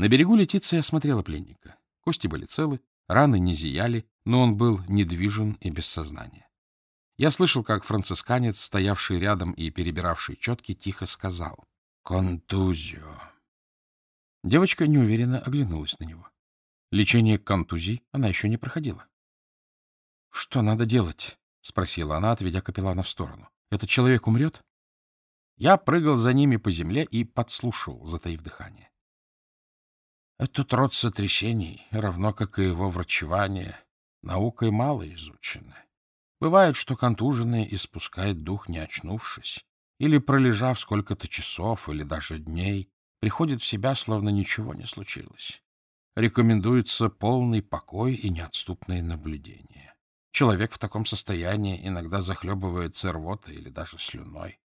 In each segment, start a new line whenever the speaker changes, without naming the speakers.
На берегу Летиция осмотрела пленника. Кости были целы, раны не зияли, но он был недвижен и без сознания. Я слышал, как францисканец, стоявший рядом и перебиравший четки, тихо сказал «Контузио». Девочка неуверенно оглянулась на него. Лечение контузий она еще не проходила. — Что надо делать? — спросила она, отведя капеллана в сторону. — Этот человек умрет? Я прыгал за ними по земле и подслушивал, затаив дыхание. Этот род сотрясений, равно как и его врачевание, наукой мало изучены. Бывает, что контуженный испускает дух, не очнувшись, или пролежав сколько-то часов или даже дней, приходит в себя, словно ничего не случилось. Рекомендуется полный покой и неотступное наблюдение. Человек в таком состоянии иногда захлебывается рвотой или даже слюной.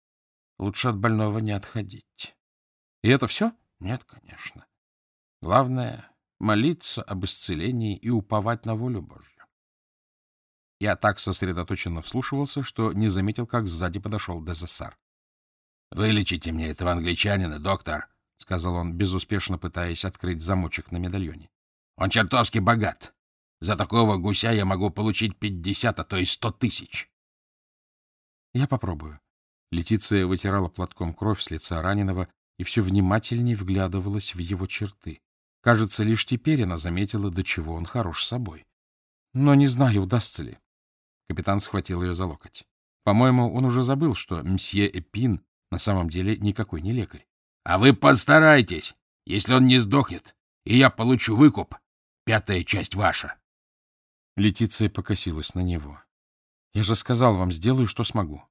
Лучше от больного не отходить. И это все? Нет, конечно. Главное — молиться об исцелении и уповать на волю Божью. Я так сосредоточенно вслушивался, что не заметил, как сзади подошел Дезессар. — Вылечите мне этого англичанина, доктор, — сказал он, безуспешно пытаясь открыть замочек на медальоне. — Он чертовски богат. За такого гуся я могу получить пятьдесят, а то и сто тысяч. — Я попробую. Летиция вытирала платком кровь с лица раненого и все внимательнее вглядывалась в его черты. Кажется, лишь теперь она заметила, до чего он хорош собой. Но не знаю, удастся ли. Капитан схватил ее за локоть. По-моему, он уже забыл, что мсье Эпин на самом деле никакой не лекарь. — А вы постарайтесь, если он не сдохнет, и я получу выкуп. Пятая часть ваша. Летиция покосилась на него. — Я же сказал вам, сделаю, что смогу.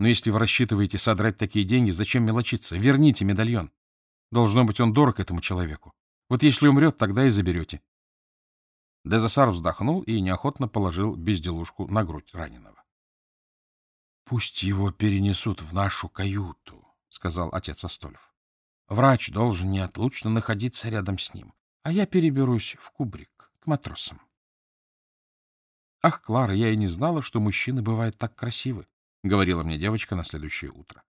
Но если вы рассчитываете содрать такие деньги, зачем мелочиться? Верните медальон. Должно быть, он дорог этому человеку. Вот если умрет, тогда и заберете. Дезасар вздохнул и неохотно положил безделушку на грудь раненого. — Пусть его перенесут в нашу каюту, — сказал отец Астольф. — Врач должен неотлучно находиться рядом с ним, а я переберусь в кубрик к матросам. — Ах, Клара, я и не знала, что мужчины бывают так красивы, — говорила мне девочка на следующее утро.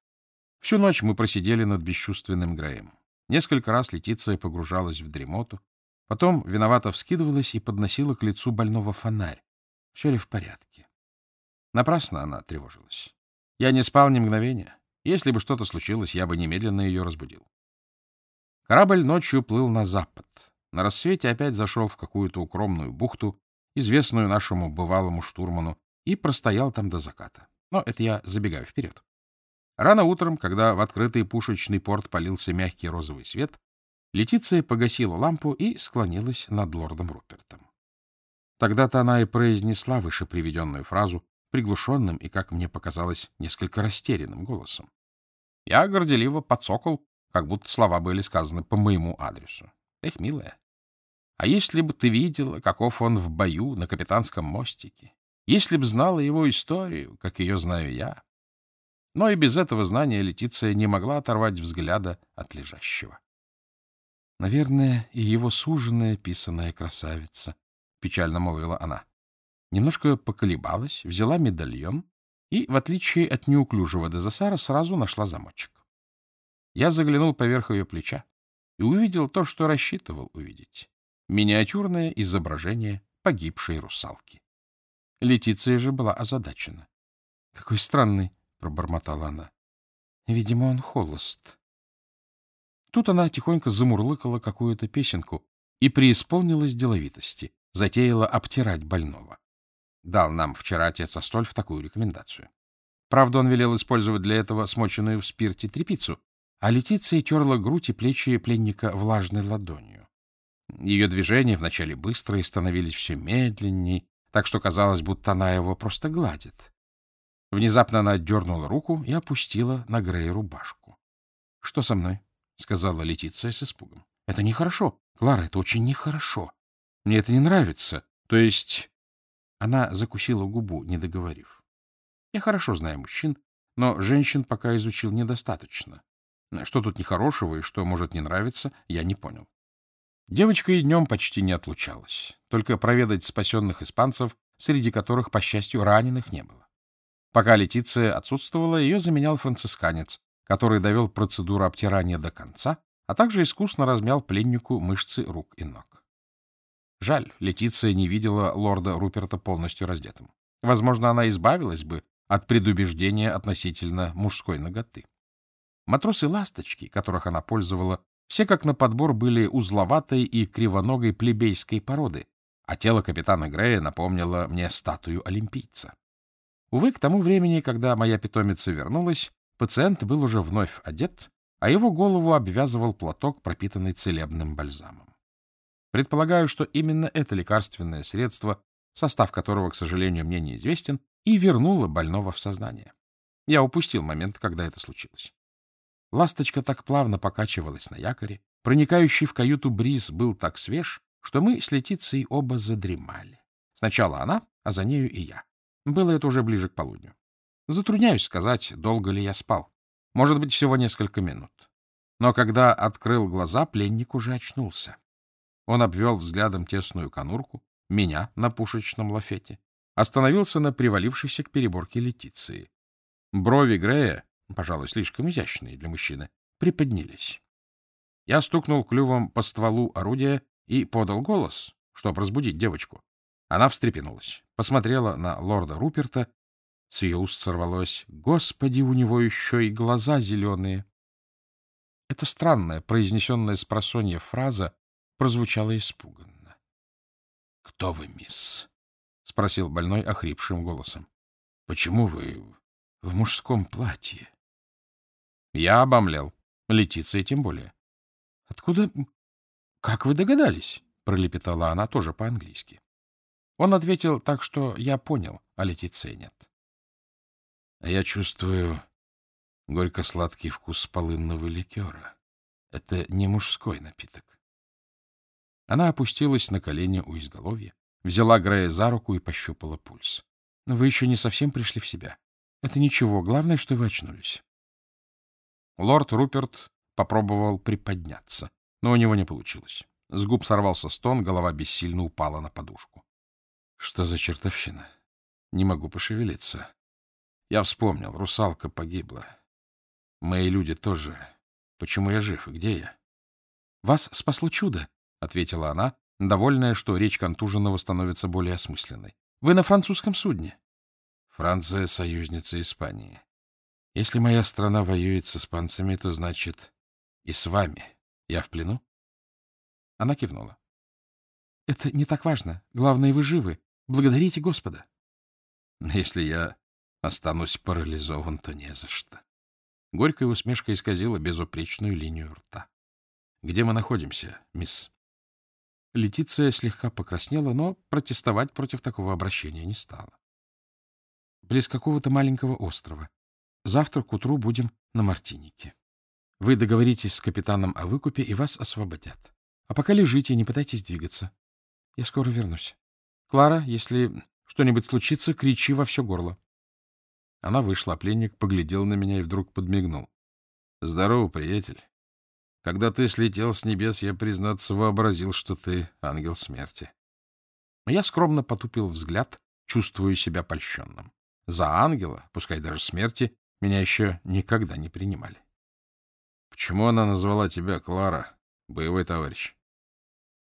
Всю ночь мы просидели над бесчувственным Греем. Несколько раз Летиция погружалась в дремоту, Потом виновато вскидывалась и подносила к лицу больного фонарь. Все ли в порядке? Напрасно она тревожилась. Я не спал ни мгновения. Если бы что-то случилось, я бы немедленно ее разбудил. Корабль ночью плыл на запад. На рассвете опять зашел в какую-то укромную бухту, известную нашему бывалому штурману, и простоял там до заката. Но это я забегаю вперед. Рано утром, когда в открытый пушечный порт полился мягкий розовый свет, Летиция погасила лампу и склонилась над лордом Рупертом. Тогда-то она и произнесла выше приведенную фразу приглушенным и, как мне показалось, несколько растерянным голосом. Я горделиво подсокол, как будто слова были сказаны по моему адресу. Эх, милая, а если бы ты видела, каков он в бою на капитанском мостике, если б знала его историю, как ее знаю я. Но и без этого знания Летиция не могла оторвать взгляда от лежащего. Наверное, и его суженая писаная красавица, — печально молвила она. Немножко поколебалась, взяла медальон и, в отличие от неуклюжего Дезасара, сразу нашла замочек. Я заглянул поверх ее плеча и увидел то, что рассчитывал увидеть. Миниатюрное изображение погибшей русалки. Летиция же была озадачена. — Какой странный, — пробормотала она. — Видимо, он холост. Тут она тихонько замурлыкала какую-то песенку и преисполнилась деловитости, затеяла обтирать больного. Дал нам вчера отец Астольф такую рекомендацию. Правда, он велел использовать для этого смоченную в спирте трепицу, а Летиция терла грудь и плечи пленника влажной ладонью. Ее движения вначале быстрые становились все медленней, так что казалось, будто она его просто гладит. Внезапно она отдернула руку и опустила на Грей рубашку. — Что со мной? — сказала Летиция с испугом. — Это нехорошо. Клара, это очень нехорошо. Мне это не нравится. То есть... Она закусила губу, не договорив. Я хорошо знаю мужчин, но женщин пока изучил недостаточно. Что тут нехорошего и что может не нравиться, я не понял. Девочка и днем почти не отлучалась, только проведать спасенных испанцев, среди которых, по счастью, раненых не было. Пока Летиция отсутствовала, ее заменял францисканец, который довел процедуру обтирания до конца, а также искусно размял пленнику мышцы рук и ног. Жаль, Летиция не видела лорда Руперта полностью раздетым. Возможно, она избавилась бы от предубеждения относительно мужской ноготы. Матросы-ласточки, которых она пользовала, все как на подбор были узловатой и кривоногой плебейской породы, а тело капитана Грея напомнило мне статую олимпийца. Увы, к тому времени, когда моя питомица вернулась, пациент был уже вновь одет, а его голову обвязывал платок, пропитанный целебным бальзамом. Предполагаю, что именно это лекарственное средство, состав которого, к сожалению, мне неизвестен, и вернуло больного в сознание. Я упустил момент, когда это случилось. Ласточка так плавно покачивалась на якоре, проникающий в каюту бриз был так свеж, что мы с Летицией оба задремали. Сначала она, а за нею и я. Было это уже ближе к полудню. Затрудняюсь сказать, долго ли я спал. Может быть, всего несколько минут. Но когда открыл глаза, пленник уже очнулся. Он обвел взглядом тесную конурку, меня на пушечном лафете, остановился на привалившейся к переборке Летиции. Брови Грея, пожалуй, слишком изящные для мужчины, приподнялись. Я стукнул клювом по стволу орудия и подал голос, чтобы разбудить девочку. Она встрепенулась, посмотрела на лорда Руперта. С ее уст сорвалось «Господи, у него еще и глаза зеленые!» Эта странная, произнесенная с просонья фраза прозвучала испуганно. — Кто вы, мисс? — спросил больной охрипшим голосом. — Почему вы в мужском платье? Я обомлел. Летиция тем более. — Откуда... Как вы догадались? — пролепетала она тоже по-английски. Он ответил так, что я понял, а Летиция нет. — Я чувствую горько-сладкий вкус полынного ликера. Это не мужской напиток. Она опустилась на колени у изголовья, взяла Грея за руку и пощупала пульс. — вы еще не совсем пришли в себя. Это ничего, главное, что вы очнулись. Лорд Руперт попробовал приподняться, но у него не получилось. С губ сорвался стон, голова бессильно упала на подушку. Что за чертовщина? Не могу пошевелиться. Я вспомнил, русалка погибла. Мои люди тоже. Почему я жив и где я? Вас спасло чудо, — ответила она, довольная, что речь контуженного становится более осмысленной. — Вы на французском судне. — Франция — союзница Испании. Если моя страна воюет с испанцами, то значит и с вами. Я в плену? Она кивнула. — Это не так важно. Главное, вы живы. Благодарите Господа. — Если я останусь парализован, то не за что. Горькая усмешка исказила безупречную линию рта. — Где мы находимся, мисс? Летиция слегка покраснела, но протестовать против такого обращения не стала. Близ какого-то маленького острова. Завтра к утру будем на Мартинике. Вы договоритесь с капитаном о выкупе, и вас освободят. А пока лежите, не пытайтесь двигаться. Я скоро вернусь. Клара, если что-нибудь случится, кричи во все горло. Она вышла, а пленник поглядел на меня и вдруг подмигнул. — Здорово, приятель. Когда ты слетел с небес, я, признаться, вообразил, что ты ангел смерти. Я скромно потупил взгляд, чувствуя себя польщенным. За ангела, пускай даже смерти, меня еще никогда не принимали. Почему она назвала тебя Клара, боевой товарищ?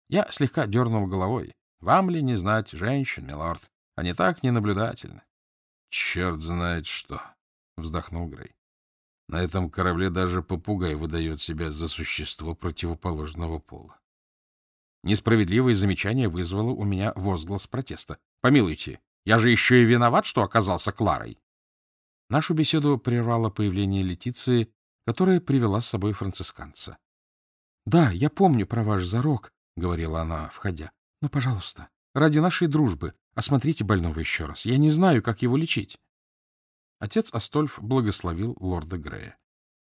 Я слегка дернул головой. Вам ли не знать женщин, милорд? Они так ненаблюдательны. Черт знает что, — вздохнул Грей. На этом корабле даже попугай выдает себя за существо противоположного пола. Несправедливое замечание вызвало у меня возглас протеста. «Помилуйте, я же еще и виноват, что оказался Кларой!» Нашу беседу прервало появление Летиции, которая привела с собой францисканца. — Да, я помню про ваш зарок, — говорила она, входя. — Но, пожалуйста, ради нашей дружбы осмотрите больного еще раз. Я не знаю, как его лечить. Отец Астольф благословил лорда Грея.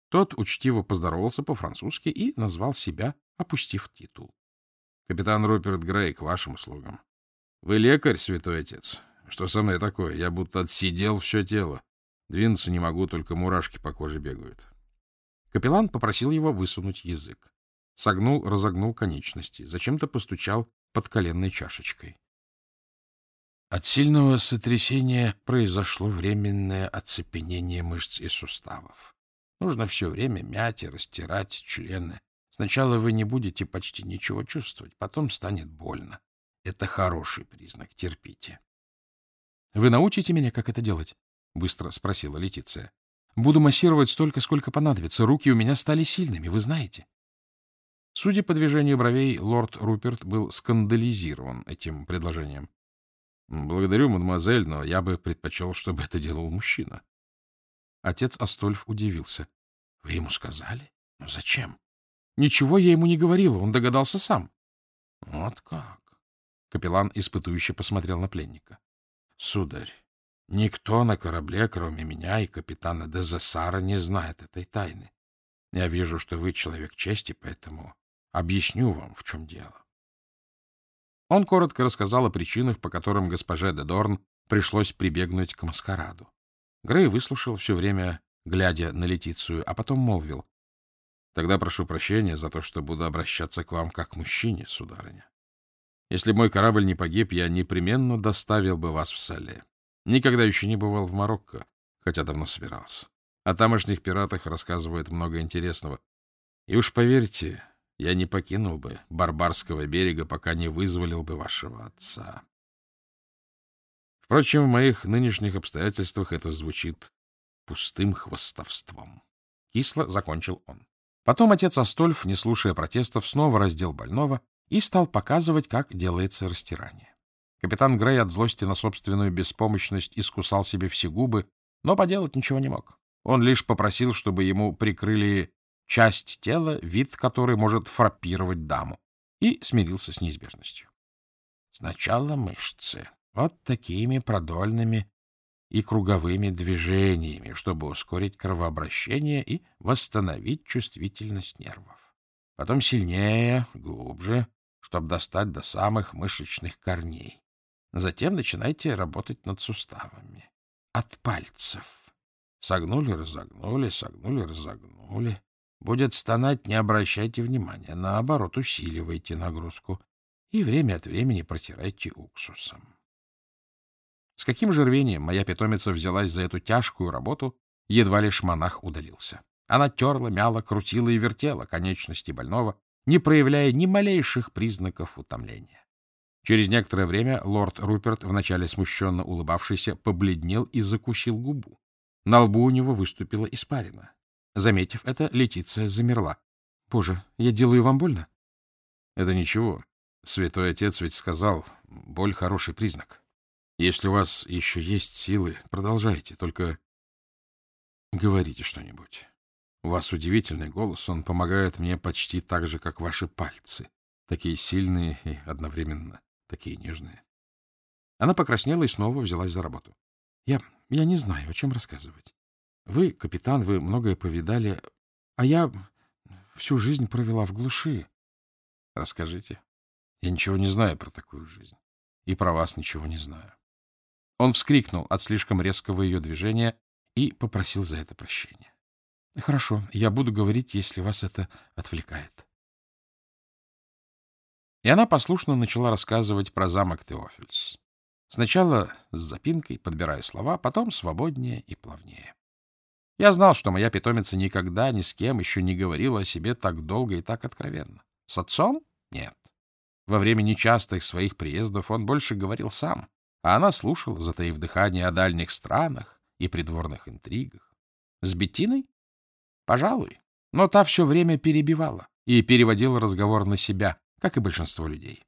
Тот учтиво поздоровался по-французски и назвал себя, опустив титул. — Капитан Руперт Грей, к вашим услугам. — Вы лекарь, святой отец? Что со мной такое? Я будто отсидел все тело. Двинуться не могу, только мурашки по коже бегают. Капеллан попросил его высунуть язык. Согнул, разогнул конечности. Зачем-то постучал под коленной чашечкой. От сильного сотрясения произошло временное оцепенение мышц и суставов. Нужно все время мять и растирать члены. Сначала вы не будете почти ничего чувствовать, потом станет больно. Это хороший признак, терпите. — Вы научите меня, как это делать? — быстро спросила Летиция. — Буду массировать столько, сколько понадобится. Руки у меня стали сильными, вы знаете. Судя по движению бровей, лорд Руперт был скандализирован этим предложением. — Благодарю, мадемуазель, но я бы предпочел, чтобы это делал мужчина. Отец Астольф удивился. — Вы ему сказали? Ну, зачем? — Ничего я ему не говорила, он догадался сам. — Вот как? Капеллан испытующе посмотрел на пленника. — Сударь, никто на корабле, кроме меня и капитана Дезессара, не знает этой тайны. Я вижу, что вы человек чести, поэтому объясню вам, в чем дело. Он коротко рассказал о причинах, по которым госпоже де Дорн пришлось прибегнуть к маскараду. Грей выслушал все время, глядя на Летицию, а потом молвил. — Тогда прошу прощения за то, что буду обращаться к вам как к мужчине, сударыня. Если мой корабль не погиб, я непременно доставил бы вас в Сале. Никогда еще не бывал в Марокко, хотя давно собирался. О тамошних пиратах рассказывают много интересного. И уж поверьте, я не покинул бы Барбарского берега, пока не вызволил бы вашего отца. Впрочем, в моих нынешних обстоятельствах это звучит пустым хвостовством. Кисло закончил он. Потом отец Астольф, не слушая протестов, снова раздел больного и стал показывать, как делается растирание. Капитан Грей от злости на собственную беспомощность искусал себе все губы, но поделать ничего не мог. Он лишь попросил, чтобы ему прикрыли часть тела, вид которой может фраппировать даму, и смирился с неизбежностью. Сначала мышцы, вот такими продольными и круговыми движениями, чтобы ускорить кровообращение и восстановить чувствительность нервов. Потом сильнее, глубже, чтобы достать до самых мышечных корней. Затем начинайте работать над суставами. От пальцев. Согнули, разогнули, согнули, разогнули. Будет стонать, не обращайте внимания. Наоборот, усиливайте нагрузку. И время от времени протирайте уксусом. С каким же рвением моя питомица взялась за эту тяжкую работу, едва лишь монах удалился. Она терла, мяла, крутила и вертела конечности больного, не проявляя ни малейших признаков утомления. Через некоторое время лорд Руперт, вначале смущенно улыбавшийся, побледнел и закусил губу. На лбу у него выступила испарина. Заметив это, Летиция замерла. — Боже, я делаю вам больно? — Это ничего. Святой Отец ведь сказал, боль — хороший признак. Если у вас еще есть силы, продолжайте, только говорите что-нибудь. У вас удивительный голос, он помогает мне почти так же, как ваши пальцы. Такие сильные и одновременно такие нежные. Она покраснела и снова взялась за работу. Я, я не знаю, о чем рассказывать. Вы, капитан, вы многое повидали, а я всю жизнь провела в глуши. Расскажите. Я ничего не знаю про такую жизнь. И про вас ничего не знаю. Он вскрикнул от слишком резкого ее движения и попросил за это прощения. — Хорошо, я буду говорить, если вас это отвлекает. И она послушно начала рассказывать про замок Теофильс. Сначала с запинкой, подбирая слова, потом свободнее и плавнее. Я знал, что моя питомица никогда ни с кем еще не говорила о себе так долго и так откровенно. С отцом? Нет. Во время нечастых своих приездов он больше говорил сам, а она слушала, затаив дыхание о дальних странах и придворных интригах. С Беттиной? Пожалуй. Но та все время перебивала и переводила разговор на себя, как и большинство людей.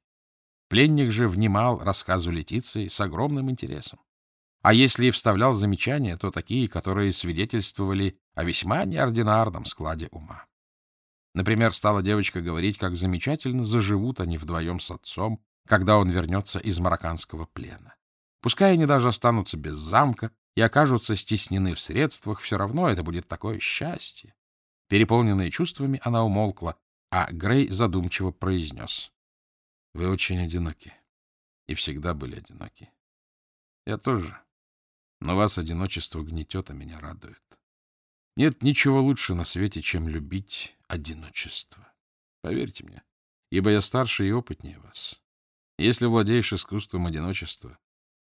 Пленник же внимал рассказу Летиции с огромным интересом. А если и вставлял замечания, то такие, которые свидетельствовали о весьма неординарном складе ума. Например, стала девочка говорить, как замечательно заживут они вдвоем с отцом, когда он вернется из марокканского плена. Пускай они даже останутся без замка и окажутся стеснены в средствах, все равно это будет такое счастье. Переполненная чувствами, она умолкла, а Грей задумчиво произнес. — Вы очень одиноки. И всегда были одиноки. Я тоже. Но вас одиночество гнетет, а меня радует. Нет ничего лучше на свете, чем любить одиночество. Поверьте мне, ибо я старше и опытнее вас. Если владеешь искусством одиночества,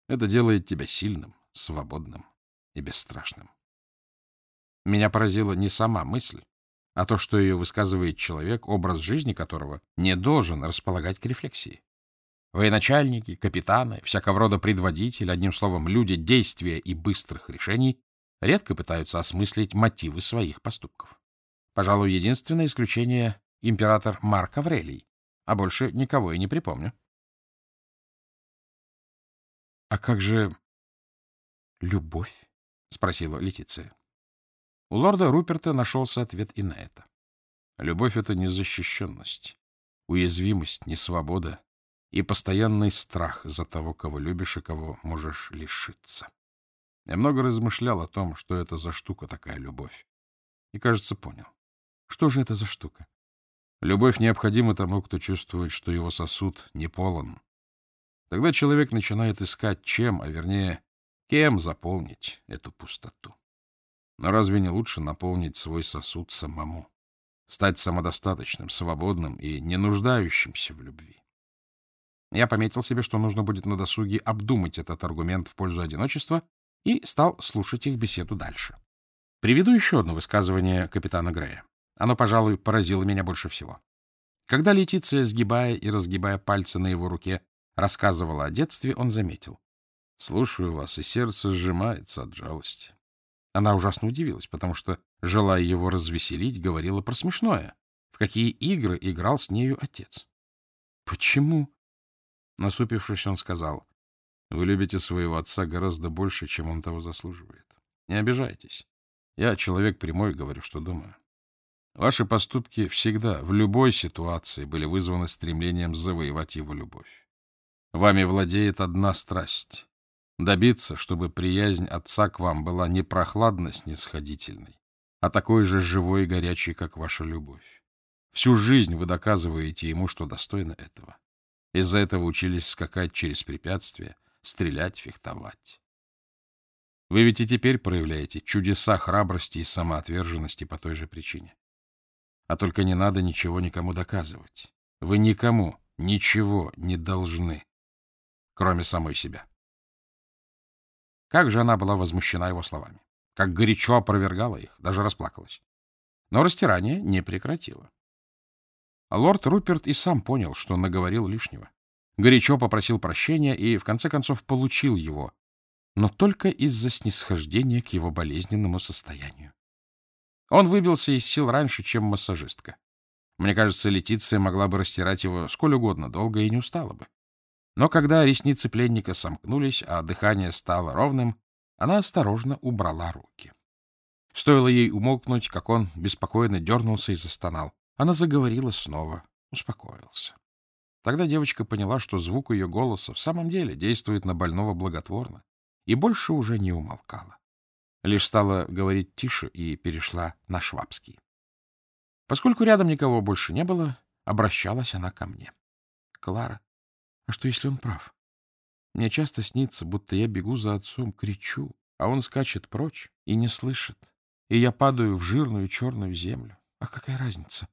это делает тебя сильным, свободным и бесстрашным. Меня поразила не сама мысль, а то, что ее высказывает человек, образ жизни которого не должен располагать к рефлексии. Военачальники, капитаны, всякого рода предводители, одним словом, люди действия и быстрых решений, редко пытаются осмыслить мотивы своих поступков. Пожалуй, единственное исключение — император Марк Аврелий, а больше никого и не припомню. — А как же любовь? — спросила Летиция. У лорда Руперта нашелся ответ и на это. Любовь — это незащищенность, уязвимость, несвобода и постоянный страх за того, кого любишь и кого можешь лишиться. Я много размышлял о том, что это за штука такая любовь. И, кажется, понял. Что же это за штука? Любовь необходима тому, кто чувствует, что его сосуд не полон. Тогда человек начинает искать, чем, а вернее, кем заполнить эту пустоту. Но разве не лучше наполнить свой сосуд самому? Стать самодостаточным, свободным и не нуждающимся в любви. Я пометил себе, что нужно будет на досуге обдумать этот аргумент в пользу одиночества и стал слушать их беседу дальше. Приведу еще одно высказывание капитана Грея. Оно, пожалуй, поразило меня больше всего. Когда Летиция, сгибая и разгибая пальцы на его руке, рассказывала о детстве, он заметил. — Слушаю вас, и сердце сжимается от жалости. Она ужасно удивилась, потому что, желая его развеселить, говорила про смешное. В какие игры играл с нею отец. — Почему? Насупившись, он сказал, — Вы любите своего отца гораздо больше, чем он того заслуживает. Не обижайтесь. Я человек прямой, говорю, что думаю. Ваши поступки всегда, в любой ситуации, были вызваны стремлением завоевать его любовь. Вами владеет одна страсть Добиться, чтобы приязнь отца к вам была не прохладно-снисходительной, а такой же живой и горячей, как ваша любовь. Всю жизнь вы доказываете ему, что достойны этого. Из-за этого учились скакать через препятствия, стрелять, фехтовать. Вы ведь и теперь проявляете чудеса храбрости и самоотверженности по той же причине. А только не надо ничего никому доказывать. Вы никому ничего не должны, кроме самой себя. Как же она была возмущена его словами. Как горячо опровергала их, даже расплакалась. Но растирание не прекратила. А лорд Руперт и сам понял, что наговорил лишнего. Горячо попросил прощения и, в конце концов, получил его, но только из-за снисхождения к его болезненному состоянию. Он выбился из сил раньше, чем массажистка. Мне кажется, Летиция могла бы растирать его сколь угодно долго и не устала бы. Но когда ресницы пленника сомкнулись, а дыхание стало ровным, она осторожно убрала руки. Стоило ей умолкнуть, как он беспокойно дернулся и застонал. Она заговорила снова, успокоился. Тогда девочка поняла, что звук ее голоса в самом деле действует на больного благотворно, и больше уже не умолкала. Лишь стала говорить тише и перешла на швабский. Поскольку рядом никого больше не было, обращалась она ко мне. — Клара, а что, если он прав? Мне часто снится, будто я бегу за отцом, кричу, а он скачет прочь и не слышит. И я падаю в жирную черную землю. А какая разница?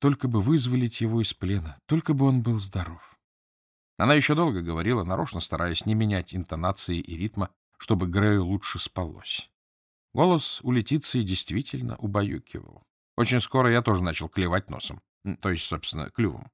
Только бы вызволить его из плена, только бы он был здоров. Она еще долго говорила, нарочно стараясь не менять интонации и ритма, чтобы Грею лучше спалось. Голос у Летиции действительно убаюкивал. Очень скоро я тоже начал клевать носом, то есть, собственно, клювом.